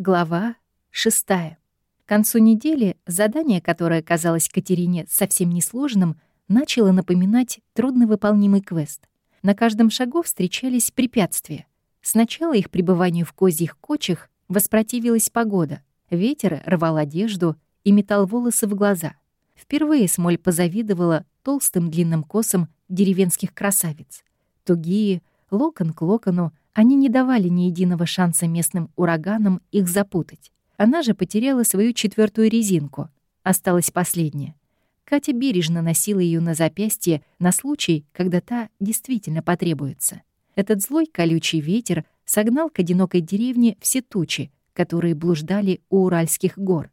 Глава шестая. К концу недели задание, которое казалось Катерине совсем несложным, начало напоминать трудновыполнимый квест. На каждом шагу встречались препятствия. Сначала их пребыванию в козьих кочах воспротивилась погода. Ветер рвал одежду и метал волосы в глаза. Впервые Смоль позавидовала толстым длинным косам деревенских красавиц. Тугие, локон к локону, они не давали ни единого шанса местным ураганам их запутать. Она же потеряла свою четвертую резинку. Осталась последняя. Катя бережно носила ее на запястье на случай, когда та действительно потребуется. Этот злой колючий ветер согнал к одинокой деревне все тучи, которые блуждали у Уральских гор.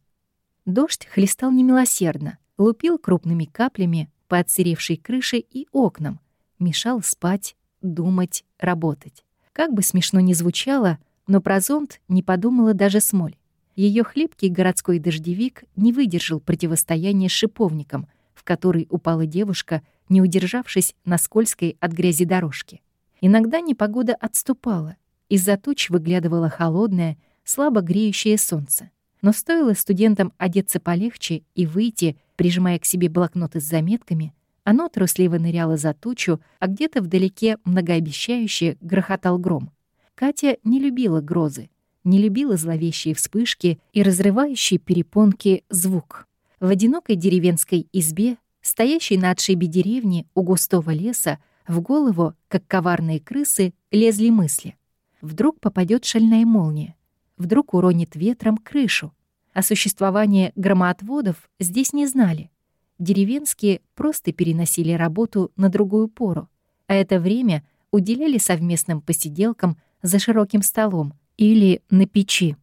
Дождь хлестал немилосердно, лупил крупными каплями по отсыревшей крыше и окнам, мешал спать, думать, работать. Как бы смешно ни звучало, но про зонт не подумала даже Смоль. Ее хлипкий городской дождевик не выдержал противостояния с шиповником, в который упала девушка, не удержавшись на скользкой от грязи дорожке. Иногда непогода отступала, из-за туч выглядывало холодное, слабо греющее солнце. Но стоило студентам одеться полегче и выйти, прижимая к себе блокноты с заметками, оно трусливо ныряло за тучу, а где-то вдалеке многообещающе грохотал гром. Катя не любила грозы, не любила зловещие вспышки и разрывающие перепонки звук. В одинокой деревенской избе, стоящей на отшибе деревни у густого леса, в голову, как коварные крысы, лезли мысли. Вдруг попадет шальная молния, вдруг уронит ветром крышу. О существовании громоотводов здесь не знали. Деревенские просто переносили работу на другую пору, а это время уделяли совместным посиделкам за широким столом или на печи.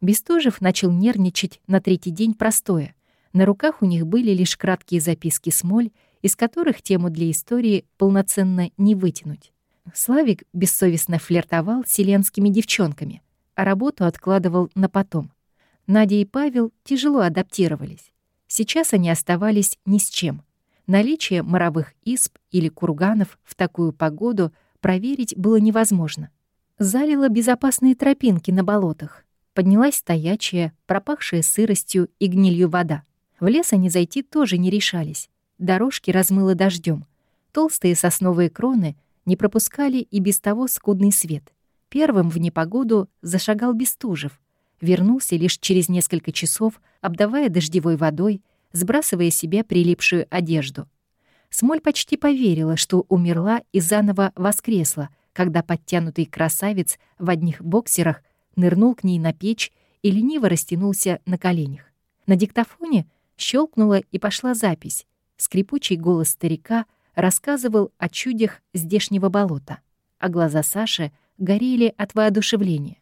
Бестужев начал нервничать на третий день простоя. На руках у них были лишь краткие записки Смоль, из которых тему для истории полноценно не вытянуть. Славик бессовестно флиртовал с селенскими девчонками, а работу откладывал на потом. Надя и Павел тяжело адаптировались. Сейчас они оставались ни с чем. Наличие моровых исп или курганов в такую погоду проверить было невозможно. Залило безопасные тропинки на болотах. Поднялась стоячая, пропахшая сыростью и гнилью вода. В лес они зайти тоже не решались. Дорожки размыло дождем. Толстые сосновые кроны не пропускали и без того скудный свет. Первым в непогоду зашагал Бестужев, вернулся лишь через несколько часов, обдавая дождевой водой, сбрасывая себя прилипшую одежду. Смоль почти поверила, что умерла и заново воскресла, когда подтянутый красавец в одних боксерах нырнул к ней на печь и лениво растянулся на коленях. На диктофоне щелкнула и пошла запись. Скрипучий голос старика рассказывал о чудях здешнего болота, а глаза Саши горели от воодушевления.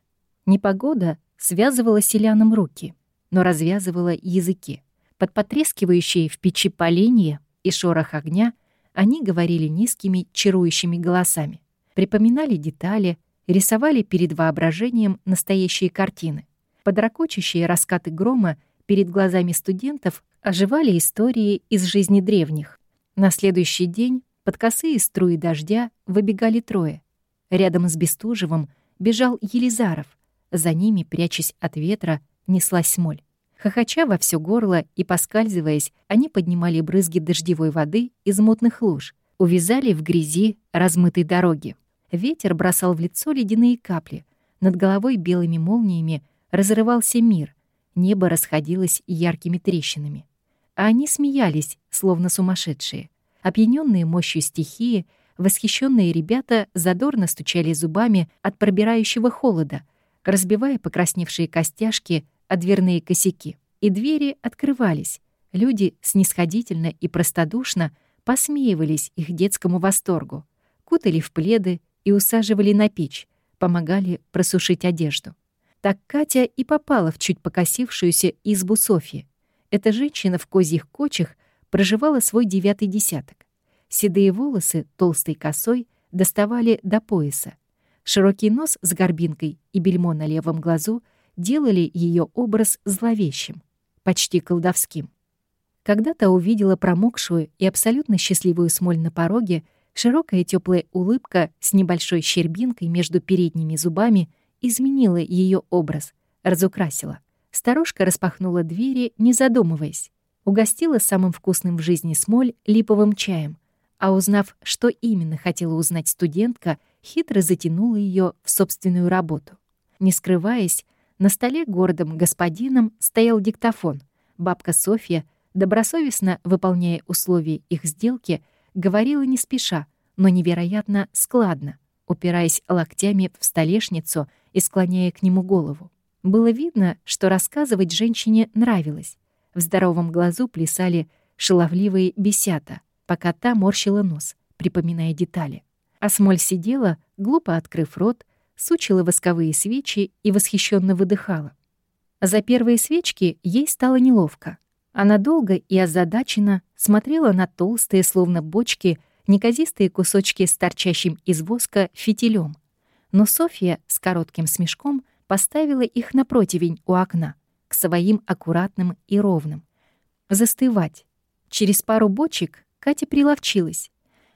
Непогода связывала селянам руки, но развязывала языки. Под потрескивающие в печи поленья и шорох огня они говорили низкими, чарующими голосами, припоминали детали, рисовали перед воображением настоящие картины. Под ракочащие раскаты грома перед глазами студентов оживали истории из жизни древних. На следующий день под косые струи дождя выбегали трое. Рядом с Бестужевым бежал Елизаров — за ними, прячась от ветра, неслась смоль. Хохоча во все горло и поскальзываясь, они поднимали брызги дождевой воды из мутных луж, увязали в грязи размытой дороги. Ветер бросал в лицо ледяные капли. Над головой белыми молниями разрывался мир. Небо расходилось яркими трещинами. А они смеялись, словно сумасшедшие. Опьянённые мощью стихии, восхищенные ребята задорно стучали зубами от пробирающего холода — разбивая покрасневшие костяшки о дверные косяки. И двери открывались. Люди снисходительно и простодушно посмеивались их детскому восторгу, кутали в пледы и усаживали на печь, помогали просушить одежду. Так Катя и попала в чуть покосившуюся избу Софьи. Эта женщина в козьих кочах проживала свой девятый десяток. Седые волосы толстой косой доставали до пояса. Широкий нос с горбинкой и бельмо на левом глазу делали ее образ зловещим, почти колдовским. Когда-то увидела промокшую и абсолютно счастливую смоль на пороге, широкая теплая улыбка с небольшой щербинкой между передними зубами изменила ее образ, разукрасила. Старушка распахнула двери, не задумываясь. Угостила самым вкусным в жизни смоль липовым чаем, а узнав, что именно хотела узнать студентка, хитро затянула ее в собственную работу. Не скрываясь, на столе гордым господином стоял диктофон. Бабка Софья, добросовестно выполняя условия их сделки, говорила не спеша, но невероятно складно, упираясь локтями в столешницу и склоняя к нему голову. Было видно, что рассказывать женщине нравилось. В здоровом глазу плясали шаловливые бесята — пока та морщила нос, припоминая детали. А Смоль сидела, глупо открыв рот, сучила восковые свечи и восхищенно выдыхала. За первые свечки ей стало неловко. Она долго и озадаченно смотрела на толстые, словно бочки, неказистые кусочки с торчащим из воска фитилем. Но Софья с коротким смешком поставила их на противень у окна, к своим аккуратным и ровным. Застывать. Через пару бочек Катя приловчилась.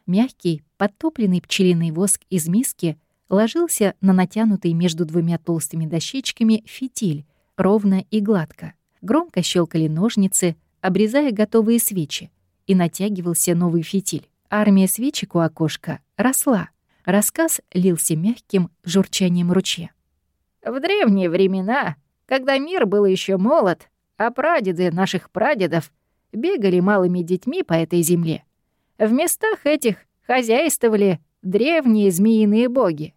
Мягкий, подтопленный пчелиный воск из миски ложился на натянутый между двумя толстыми дощечками фитиль, ровно и гладко. Громко щелкали ножницы, обрезая готовые свечи, и натягивался новый фитиль. Армия свечек у окошка росла. Рассказ лился мягким журчанием ручья. В древние времена, когда мир был еще молод, а прадеды наших прадедов бегали малыми детьми по этой земле. В местах этих хозяйствовали древние змеиные боги.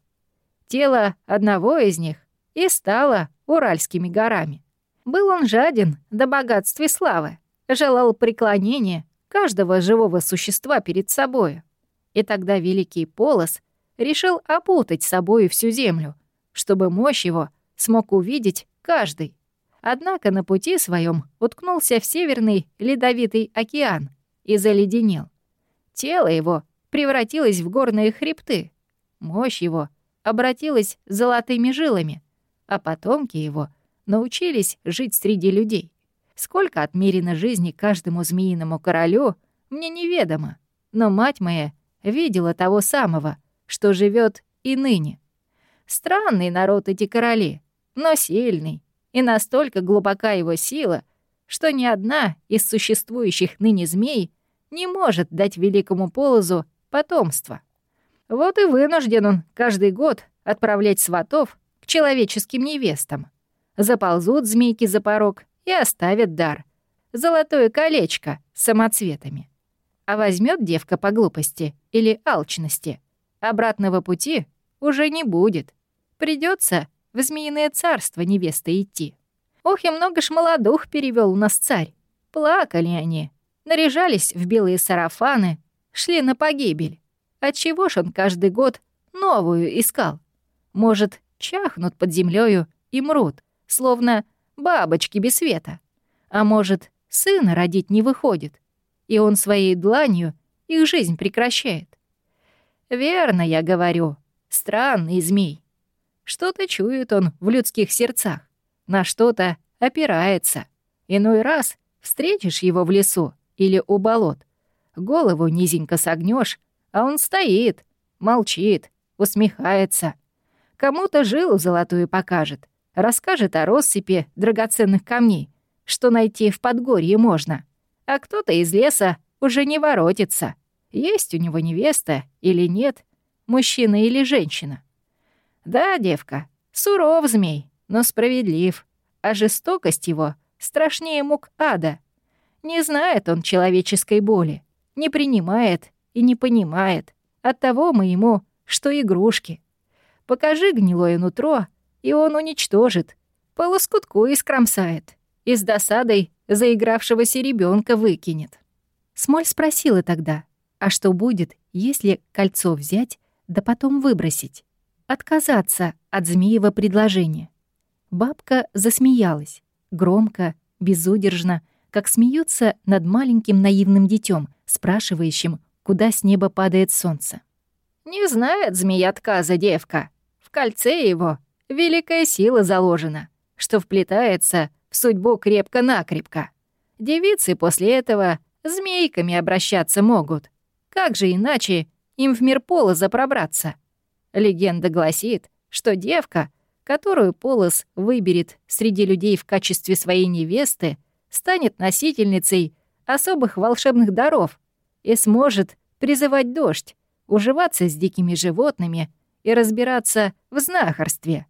Тело одного из них и стало Уральскими горами. Был он жаден до богатства и славы, желал преклонения каждого живого существа перед собою. И тогда великий Полос решил опутать собою всю землю, чтобы мощь его смог увидеть каждый. Однако на пути своем уткнулся в Северный Ледовитый океан и заледенел. Тело его превратилось в горные хребты. Мощь его обратилась золотыми жилами, а потомки его научились жить среди людей. Сколько отмерено жизни каждому змеиному королю, мне неведомо, но мать моя видела того самого, что живет и ныне. Странный народ эти короли, но сильный, и настолько глубока его сила, что ни одна из существующих ныне змей не может дать великому полозу потомство. Вот и вынужден он каждый год отправлять сватов к человеческим невестам. Заползут змейки за порог и оставят дар. Золотое колечко с самоцветами. А возьмет девка по глупости или алчности. Обратного пути уже не будет. Придется в змеиное царство невеста идти. Ох, и много ж молодух перевел у нас царь. Плакали они, наряжались в белые сарафаны, шли на погибель. Отчего ж он каждый год новую искал? Может, чахнут под землею и мрут, словно бабочки без света. А может, сына родить не выходит, и он своей дланью их жизнь прекращает. Верно я говорю, странный змей. Что-то чует он в людских сердцах, на что-то опирается. Иной раз встретишь его в лесу или у болот, голову низенько согнешь, а он стоит, молчит, усмехается. Кому-то жилу золотую покажет, расскажет о россыпи драгоценных камней, что найти в Подгорье можно. А кто-то из леса уже не воротится, есть у него невеста или нет, мужчина или женщина. Да, девка, суров змей, но справедлив, а жестокость его страшнее мук ада. Не знает он человеческой боли, не принимает и не понимает. Оттого мы ему, что игрушки. Покажи гнилое нутро, и он уничтожит, по лоскутку искромсает и с досадой заигравшегося ребенка выкинет. Смоль спросила тогда, а что будет, если кольцо взять, да потом выбросить? отказаться от змеева предложения. Бабка засмеялась, громко, безудержно, как смеются над маленьким наивным детем, спрашивающим, куда с неба падает солнце. «Не знает змея отказа, девка. В кольце его великая сила заложена, что вплетается в судьбу крепко-накрепко. Девицы после этого змейками обращаться могут. Как же иначе им в мир пола запробраться?» Легенда гласит, что девка, которую Полос выберет среди людей в качестве своей невесты, станет носительницей особых волшебных даров и сможет призывать дождь, уживаться с дикими животными и разбираться в знахарстве.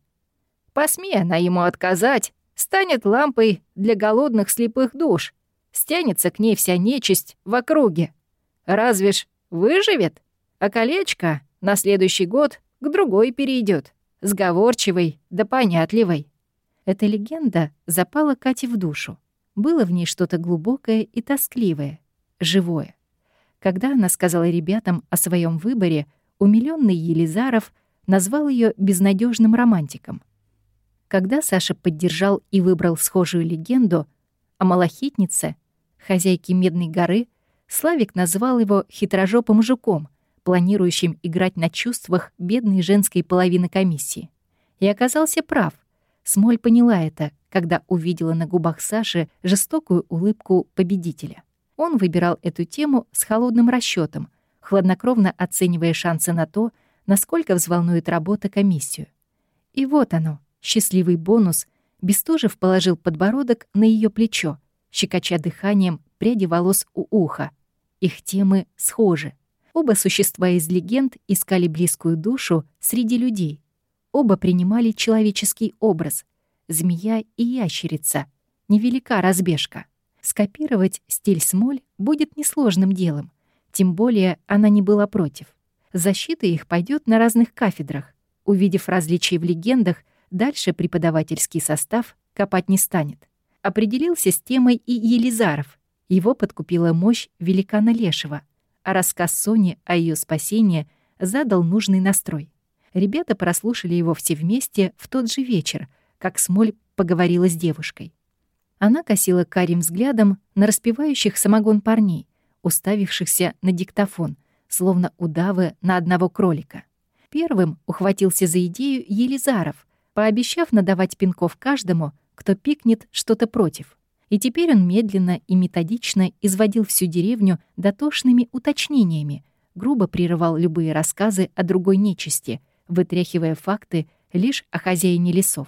Посмея она ему отказать, станет лампой для голодных слепых душ, стянется к ней вся нечисть в округе. Разве ж выживет? А колечко на следующий год к другой перейдет, сговорчивой да понятливой. Эта легенда запала Кате в душу. Было в ней что-то глубокое и тоскливое, живое. Когда она сказала ребятам о своем выборе, умилённый Елизаров назвал ее безнадежным романтиком. Когда Саша поддержал и выбрал схожую легенду о малахитнице, хозяйке Медной горы, Славик назвал его хитрожопым жуком, планирующим играть на чувствах бедной женской половины комиссии. И оказался прав. Смоль поняла это, когда увидела на губах Саши жестокую улыбку победителя. Он выбирал эту тему с холодным расчетом, хладнокровно оценивая шансы на то, насколько взволнует работа комиссию. И вот оно, счастливый бонус. Бестужев положил подбородок на ее плечо, щекоча дыханием пряди волос у уха. Их темы схожи. Оба существа из легенд искали близкую душу среди людей. Оба принимали человеческий образ. Змея и ящерица. Невелика разбежка. Скопировать стиль Смоль будет несложным делом, тем более она не была против. Защита их пойдет на разных кафедрах. Увидев различия в легендах, дальше преподавательский состав копать не станет. Определился с темой и Елизаров. Его подкупила мощь великана Лешего, а рассказ Сони о ее спасении задал нужный настрой. Ребята прослушали его все вместе в тот же вечер, как Смоль поговорила с девушкой. Она косила карим взглядом на распевающих самогон парней, уставившихся на диктофон, словно удавы на одного кролика. Первым ухватился за идею Елизаров, пообещав надавать пинков каждому, кто пикнет что-то против. И теперь он медленно и методично изводил всю деревню дотошными уточнениями, грубо прерывал любые рассказы о другой нечисти, вытряхивая факты лишь о хозяине лесов.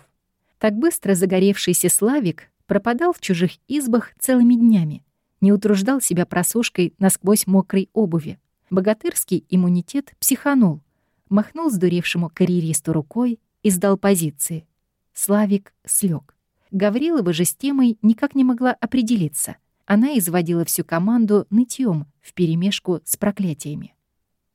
Так быстро загоревшийся Славик пропадал в чужих избах целыми днями, не утруждал себя просушкой насквозь мокрой обуви. Богатырский иммунитет психанул, махнул сдуревшему карьеристу рукой и сдал позиции. Славик слег. Гаврилова же с темой никак не могла определиться. Она изводила всю команду нытьем вперемешку с проклятиями.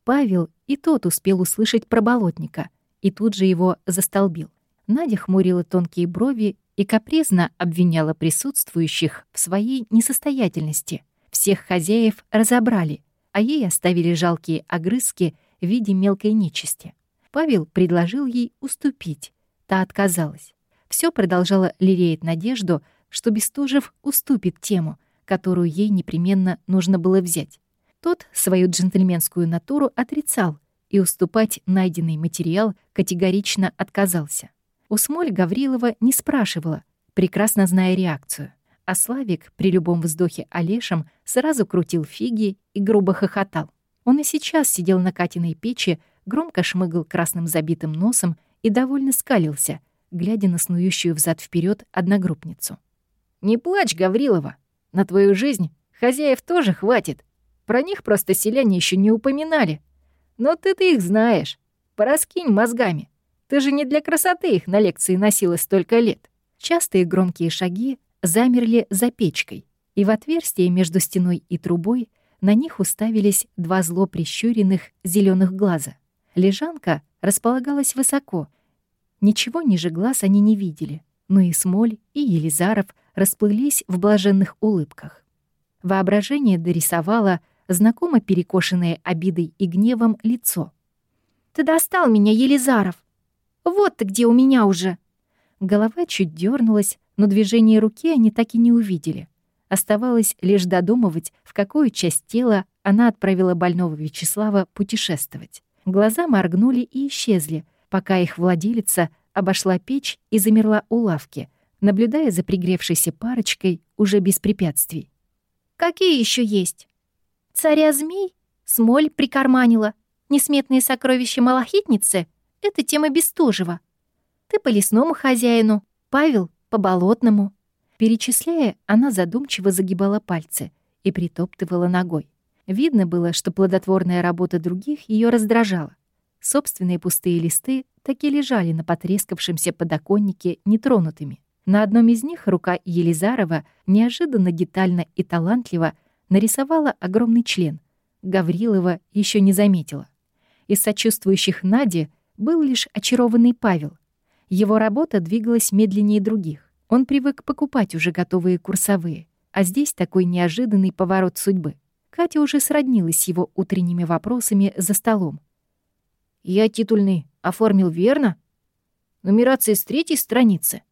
Павел и тот успел услышать про болотника и тут же его застолбил. Надя хмурила тонкие брови и капризно обвиняла присутствующих в своей несостоятельности. Всех хозяев разобрали, а ей оставили жалкие огрызки в виде мелкой нечисти. Павел предложил ей уступить. Та отказалась. Все продолжало лелеять надежду, что Бестужев уступит тему, которую ей непременно нужно было взять. Тот свою джентльменскую натуру отрицал и уступать найденный материал категорично отказался. У Смоль Гаврилова не спрашивала, прекрасно зная реакцию. А Славик при любом вздохе Олешем сразу крутил фиги и грубо хохотал. Он и сейчас сидел на Катиной печи, громко шмыгал красным забитым носом и довольно скалился, глядя на снующую взад вперед одногруппницу. «Не плачь, Гаврилова! На твою жизнь хозяев тоже хватит. Про них просто селяне еще не упоминали. Но ты-то их знаешь. Пораскинь мозгами. Ты же не для красоты их на лекции носила столько лет». Частые громкие шаги замерли за печкой, и в отверстие между стеной и трубой на них уставились два зло прищуренных зеленых глаза. Лежанка располагалась высоко. Ничего ниже глаз они не видели, но и Смоль, и Елизаров расплылись в блаженных улыбках. Воображение дорисовало знакомо перекошенное обидой и гневом лицо. «Ты достал меня, Елизаров! Вот ты где у меня уже!» Голова чуть дернулась, но движение руки они так и не увидели. Оставалось лишь додумывать, в какую часть тела она отправила больного Вячеслава путешествовать. Глаза моргнули и исчезли, пока их владелица обошла печь и замерла у лавки, наблюдая за пригревшейся парочкой уже без препятствий. «Какие еще есть?» «Царя змей? Смоль прикарманила. Несметные сокровища малахитницы? Это тема Бестужева. Ты по лесному хозяину, Павел — по болотному». Перечисляя, она задумчиво загибала пальцы и притоптывала ногой. Видно было, что плодотворная работа других ее раздражала. Собственные пустые листы так и лежали на потрескавшемся подоконнике нетронутыми. На одном из них рука Елизарова неожиданно детально и талантливо нарисовала огромный член. Гаврилова еще не заметила. Из сочувствующих Наде был лишь очарованный Павел. Его работа двигалась медленнее других. Он привык покупать уже готовые курсовые, а здесь такой неожиданный поворот судьбы. Катя уже сроднилась с его утренними вопросами за столом. «Я титульный оформил верно? Нумерация с третьей страницы?»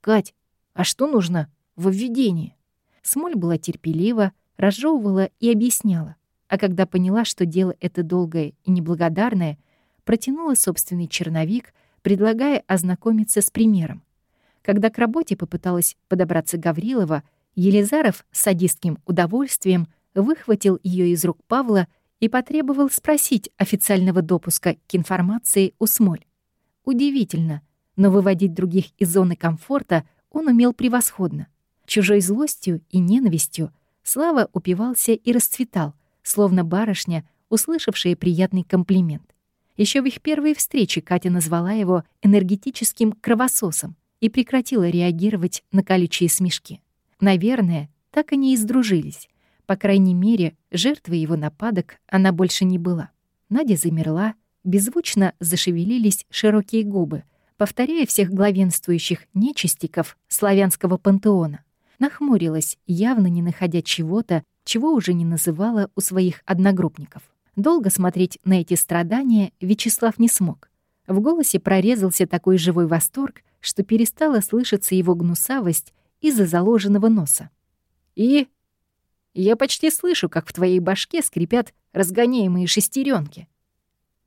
«Кать, а что нужно в введении?» Смоль была терпелива, разжевывала и объясняла. А когда поняла, что дело это долгое и неблагодарное, протянула собственный черновик, предлагая ознакомиться с примером. Когда к работе попыталась подобраться Гаврилова, Елизаров с садистским удовольствием выхватил ее из рук Павла и потребовал спросить официального допуска к информации у Смоль. Удивительно — но выводить других из зоны комфорта он умел превосходно. Чужой злостью и ненавистью Слава упивался и расцветал, словно барышня, услышавшая приятный комплимент. Еще в их первой встрече Катя назвала его энергетическим кровососом и прекратила реагировать на колючие смешки. Наверное, так они и сдружились. По крайней мере, жертвой его нападок она больше не была. Надя замерла, беззвучно зашевелились широкие губы — повторяя всех главенствующих нечистиков славянского пантеона. Нахмурилась, явно не находя чего-то, чего уже не называла у своих одногруппников. Долго смотреть на эти страдания Вячеслав не смог. В голосе прорезался такой живой восторг, что перестала слышаться его гнусавость из-за заложенного носа. «И? Я почти слышу, как в твоей башке скрипят разгоняемые шестеренки.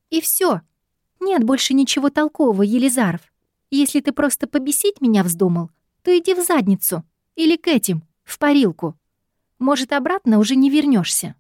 «И все, нет больше ничего толкового, Елизаров. Если ты просто побесить меня вздумал, то иди в задницу. Или к этим, в парилку. Может, обратно уже не вернешься.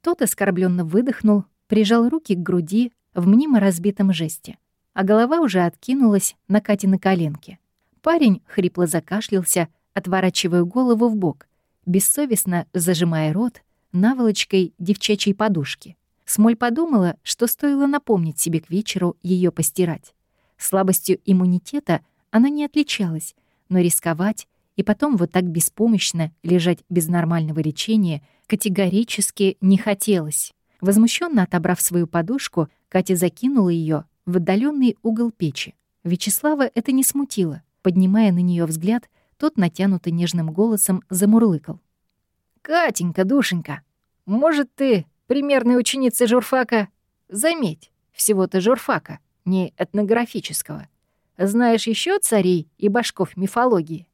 Тот оскорбленно выдохнул, прижал руки к груди в мнимо разбитом жесте, а голова уже откинулась на Кате на коленке. Парень хрипло закашлялся, отворачивая голову в бок, бессовестно зажимая рот наволочкой девчачьей подушки. Смоль подумала, что стоило напомнить себе к вечеру ее постирать. Слабостью иммунитета она не отличалась, но рисковать и потом вот так беспомощно лежать без нормального лечения категорически не хотелось. Возмущенно отобрав свою подушку, Катя закинула ее в отдаленный угол печи. Вячеслава это не смутило. Поднимая на нее взгляд, тот натянуто нежным голосом замурлыкал. «Катенька, душенька, может, ты примерная ученица журфака. Заметь, всего-то журфака, не этнографического. Знаешь еще царей и башков мифологии?»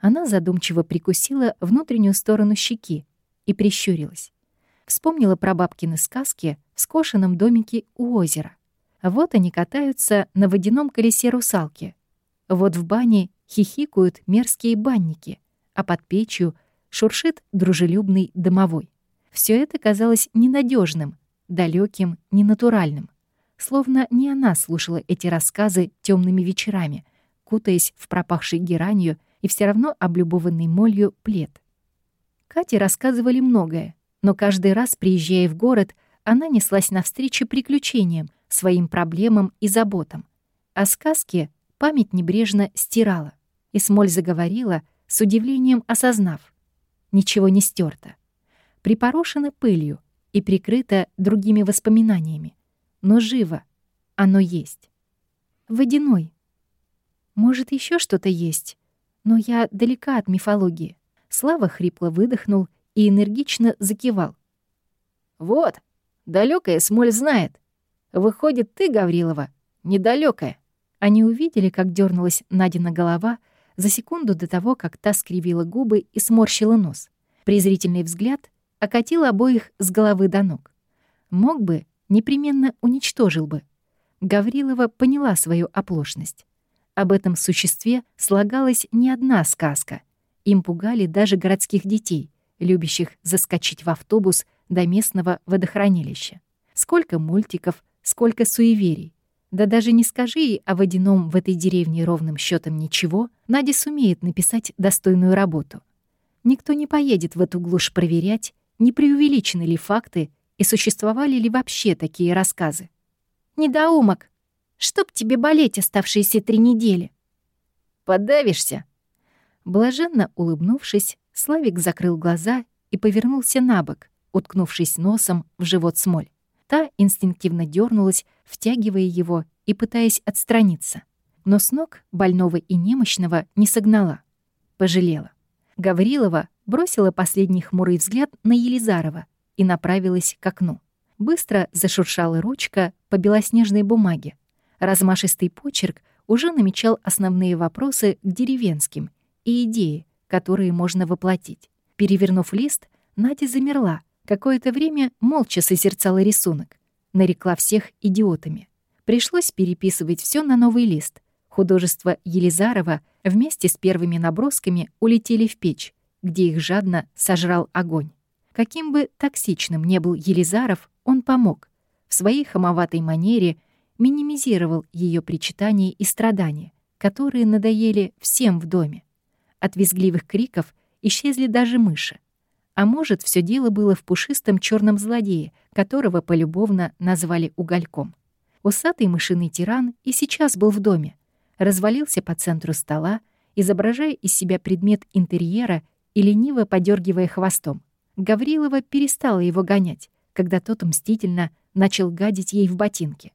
Она задумчиво прикусила внутреннюю сторону щеки и прищурилась. Вспомнила про бабкины сказки в скошенном домике у озера. Вот они катаются на водяном колесе русалки. Вот в бане хихикают мерзкие банники, а под печью шуршит дружелюбный домовой. Все это казалось ненадежным, далеким, ненатуральным. Словно не она слушала эти рассказы темными вечерами, кутаясь в пропахший геранью и все равно облюбованный молью плед. Кате рассказывали многое, но каждый раз, приезжая в город, она неслась навстречу приключениям, своим проблемам и заботам. А сказки память небрежно стирала. И Смоль заговорила, с удивлением осознав. Ничего не стерто припорошено пылью и прикрыто другими воспоминаниями. Но живо. Оно есть. Водяной. Может, еще что-то есть, но я далека от мифологии. Слава хрипло выдохнул и энергично закивал. «Вот, далекая Смоль знает. Выходит, ты, Гаврилова, недалекая. Они увидели, как дернулась Надина голова за секунду до того, как та скривила губы и сморщила нос. Презрительный взгляд окатил обоих с головы до ног. Мог бы, непременно уничтожил бы. Гаврилова поняла свою оплошность. Об этом существе слагалась не одна сказка. Им пугали даже городских детей, любящих заскочить в автобус до местного водохранилища. Сколько мультиков, сколько суеверий. Да даже не скажи ей о водяном в этой деревне ровным счетом ничего, Надя сумеет написать достойную работу. Никто не поедет в эту глушь проверять, не преувеличены ли факты и существовали ли вообще такие рассказы. «Недоумок! Чтоб тебе болеть оставшиеся три недели!» «Подавишься!» Блаженно улыбнувшись, Славик закрыл глаза и повернулся на бок, уткнувшись носом в живот смоль. Та инстинктивно дернулась, втягивая его и пытаясь отстраниться. Но с ног больного и немощного не согнала. Пожалела. Гаврилова бросила последний хмурый взгляд на Елизарова и направилась к окну. Быстро зашуршала ручка по белоснежной бумаге. Размашистый почерк уже намечал основные вопросы к деревенским и идеи, которые можно воплотить. Перевернув лист, Надя замерла, какое-то время молча созерцала рисунок, нарекла всех идиотами. Пришлось переписывать все на новый лист. Художество Елизарова вместе с первыми набросками улетели в печь, где их жадно сожрал огонь. Каким бы токсичным не был Елизаров, он помог. В своей хамоватой манере минимизировал ее причитания и страдания, которые надоели всем в доме. От визгливых криков исчезли даже мыши. А может, все дело было в пушистом черном злодее, которого полюбовно назвали угольком. Усатый мышиный тиран и сейчас был в доме, развалился по центру стола, изображая из себя предмет интерьера и лениво подергивая хвостом. Гаврилова перестала его гонять, когда тот мстительно начал гадить ей в ботинки.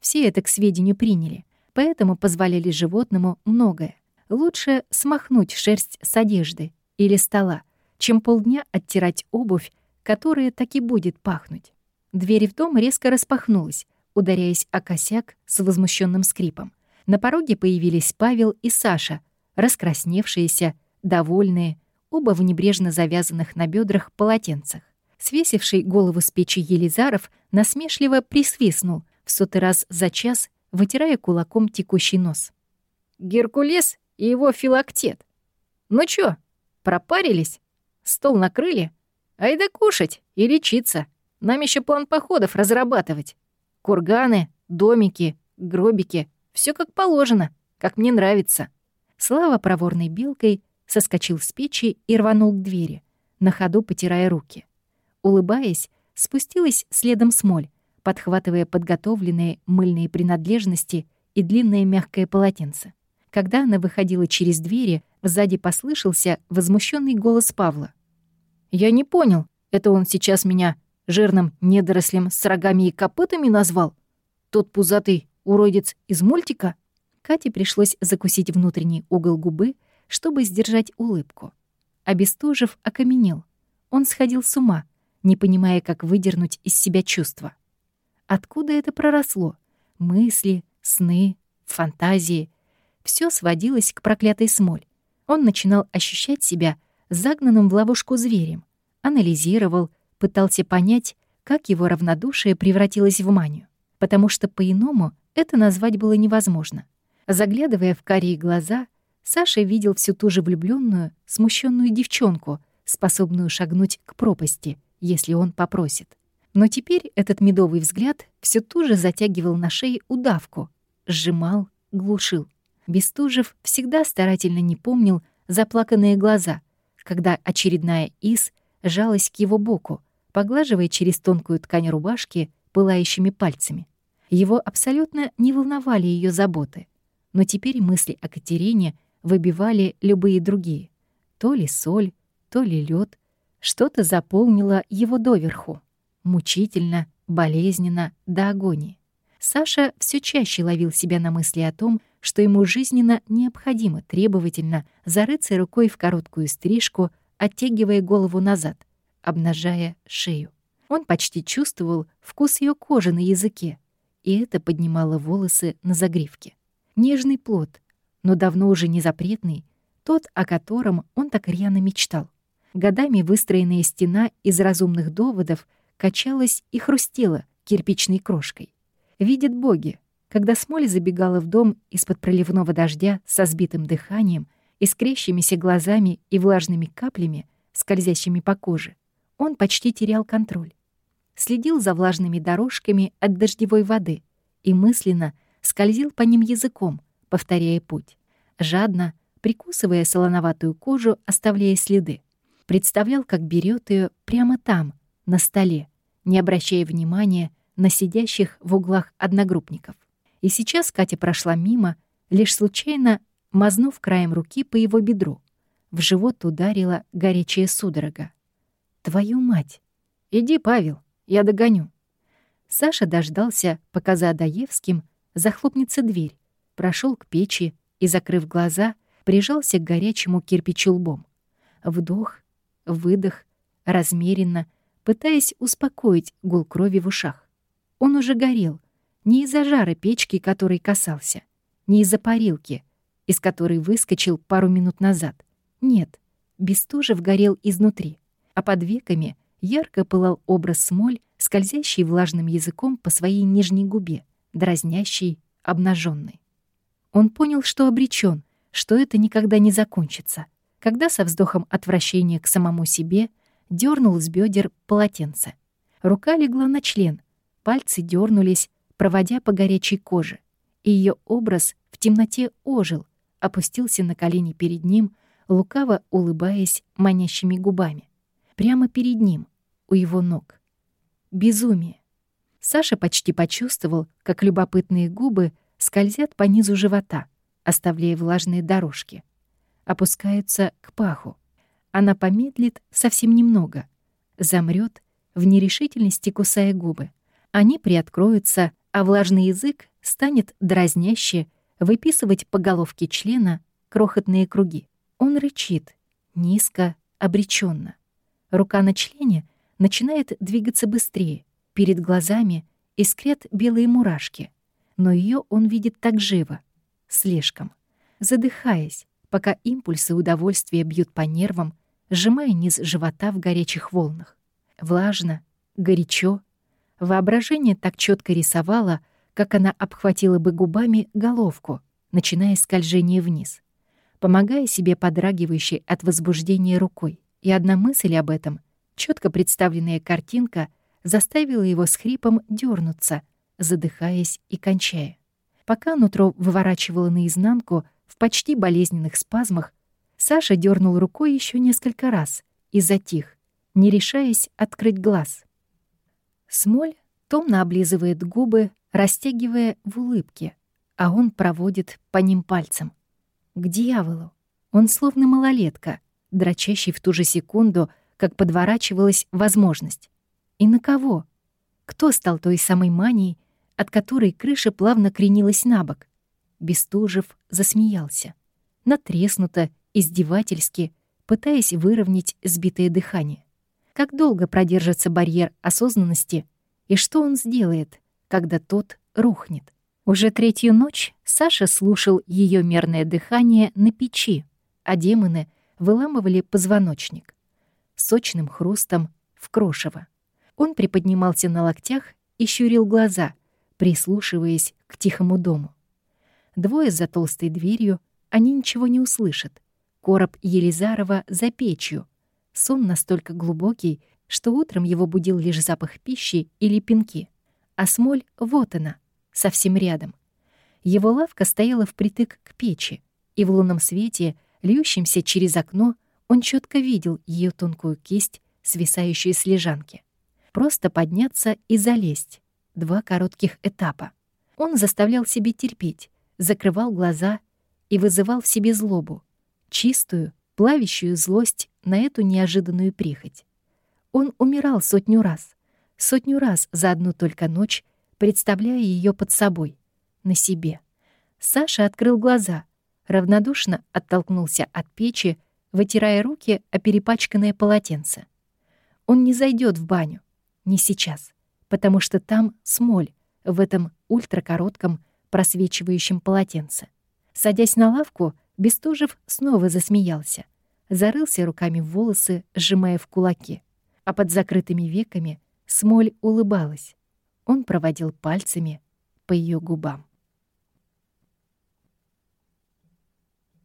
Все это к сведению приняли, поэтому позволяли животному многое. Лучше смахнуть шерсть с одежды или стола, чем полдня оттирать обувь, которая так и будет пахнуть. Дверь в дом резко распахнулась, ударяясь о косяк с возмущенным скрипом. На пороге появились Павел и Саша, раскрасневшиеся, довольные, оба в небрежно завязанных на бедрах полотенцах. Свесивший голову с печи Елизаров насмешливо присвистнул, в сотый раз за час вытирая кулаком текущий нос. «Геркулес и его филактет. Ну чё, пропарились? Стол накрыли? Айда кушать и лечиться. Нам еще план походов разрабатывать. Курганы, домики, гробики. все как положено, как мне нравится». Слава проворной белкой соскочил с печи и рванул к двери, на ходу потирая руки. Улыбаясь, спустилась следом смоль, подхватывая подготовленные мыльные принадлежности и длинное мягкое полотенце. Когда она выходила через двери, сзади послышался возмущенный голос Павла. «Я не понял, это он сейчас меня жирным недорослем с рогами и копытами назвал? Тот пузатый уродец из мультика?» Кате пришлось закусить внутренний угол губы, чтобы сдержать улыбку. А Бестужев окаменел. Он сходил с ума, не понимая, как выдернуть из себя чувства. Откуда это проросло? Мысли, сны, фантазии — все сводилось к проклятой смоль. Он начинал ощущать себя загнанным в ловушку зверем, анализировал, пытался понять, как его равнодушие превратилось в манию, потому что по-иному это назвать было невозможно. Заглядывая в карие глаза, Саша видел всю ту же влюбленную, смущенную девчонку, способную шагнуть к пропасти, если он попросит. Но теперь этот медовый взгляд все туже затягивал на шее удавку, сжимал, глушил. Бестужев всегда старательно не помнил заплаканные глаза, когда очередная из жалась к его боку, поглаживая через тонкую ткань рубашки пылающими пальцами. Его абсолютно не волновали ее заботы, но теперь мысли о Катерине выбивали любые другие. То ли соль, то ли лед, Что-то заполнило его доверху. Мучительно, болезненно, до агонии. Саша все чаще ловил себя на мысли о том, что ему жизненно необходимо требовательно зарыться рукой в короткую стрижку, оттягивая голову назад, обнажая шею. Он почти чувствовал вкус ее кожи на языке, и это поднимало волосы на загривке. Нежный плод, но давно уже не запретный, тот, о котором он так рьяно мечтал. Годами выстроенная стена из разумных доводов качалась и хрустела кирпичной крошкой. Видят боги, когда Смоль забегала в дом из-под проливного дождя со сбитым дыханием, искрящимися глазами и влажными каплями, скользящими по коже, он почти терял контроль. Следил за влажными дорожками от дождевой воды и мысленно скользил по ним языком, повторяя путь, жадно прикусывая солоноватую кожу, оставляя следы. Представлял, как берет ее прямо там, на столе, не обращая внимания на сидящих в углах одногруппников. И сейчас Катя прошла мимо, лишь случайно мазнув краем руки по его бедру. В живот ударила горячая судорога. «Твою мать! Иди, Павел, я догоню». Саша дождался, пока за Адаевским захлопнется дверь, прошел к печи и, закрыв глаза, прижался к горячему кирпичу лбом. Вдох, выдох, размеренно, пытаясь успокоить гул крови в ушах. Он уже горел, не из-за жара печки, которой касался, не из-за парилки, из которой выскочил пару минут назад. Нет, Бестужев горел изнутри, а под веками ярко пылал образ смоль, скользящий влажным языком по своей нижней губе, дразнящий, обнаженный. Он понял, что обречен, что это никогда не закончится, когда со вздохом отвращения к самому себе дернул с бедер полотенце. Рука легла на член, пальцы дернулись, проводя по горячей коже, и ее образ в темноте ожил, опустился на колени перед ним, лукаво улыбаясь манящими губами. Прямо перед ним, у его ног. Безумие. Саша почти почувствовал, как любопытные губы скользят по низу живота, оставляя влажные дорожки. Опускаются к паху. Она помедлит совсем немного, замрет в нерешительности, кусая губы. Они приоткроются, а влажный язык станет дразняще выписывать по головке члена крохотные круги. Он рычит, низко, обреченно. Рука на члене начинает двигаться быстрее. Перед глазами искрят белые мурашки. Но ее он видит так живо, слишком, задыхаясь, пока импульсы удовольствия бьют по нервам, сжимая низ живота в горячих волнах. Влажно, горячо. Воображение так четко рисовало, как она обхватила бы губами головку, начиная скольжение вниз, помогая себе подрагивающей от возбуждения рукой. И одна мысль об этом, четко представленная картинка, заставила его с хрипом дернуться, задыхаясь и кончая. Пока нутро выворачивало наизнанку в почти болезненных спазмах, Саша дернул рукой еще несколько раз и затих, не решаясь открыть глаз. Смоль томно облизывает губы, растягивая в улыбке, а он проводит по ним пальцем. К дьяволу! Он словно малолетка, дрочащий в ту же секунду, как подворачивалась возможность. И на кого? Кто стал той самой манией, от которой крыша плавно кренилась на бок? Бестужев засмеялся. Натреснуто, издевательски, пытаясь выровнять сбитое дыхание. Как долго продержится барьер осознанности и что он сделает, когда тот рухнет? Уже третью ночь Саша слушал ее мерное дыхание на печи, а демоны выламывали позвоночник. Сочным хрустом в крошево. Он приподнимался на локтях и щурил глаза, прислушиваясь к тихому дому. Двое за толстой дверью, они ничего не услышат. Короб Елизарова за печью. Сон настолько глубокий, что утром его будил лишь запах пищи или пинки. А смоль — вот она, совсем рядом. Его лавка стояла впритык к печи, и в лунном свете, льющемся через окно, он четко видел ее тонкую кисть, свисающую с лежанки. Просто подняться и залезть. Два коротких этапа. Он заставлял себе терпеть, закрывал глаза и вызывал в себе злобу, чистую, плавящую злость на эту неожиданную прихоть. Он умирал сотню раз, сотню раз за одну только ночь, представляя ее под собой, на себе. Саша открыл глаза, равнодушно оттолкнулся от печи, вытирая руки о перепачканное полотенце. Он не зайдет в баню, не сейчас, потому что там смоль в этом ультракоротком просвечивающем полотенце. Садясь на лавку, Бестужев снова засмеялся, зарылся руками в волосы, сжимая в кулаки. А под закрытыми веками смоль улыбалась. Он проводил пальцами по ее губам.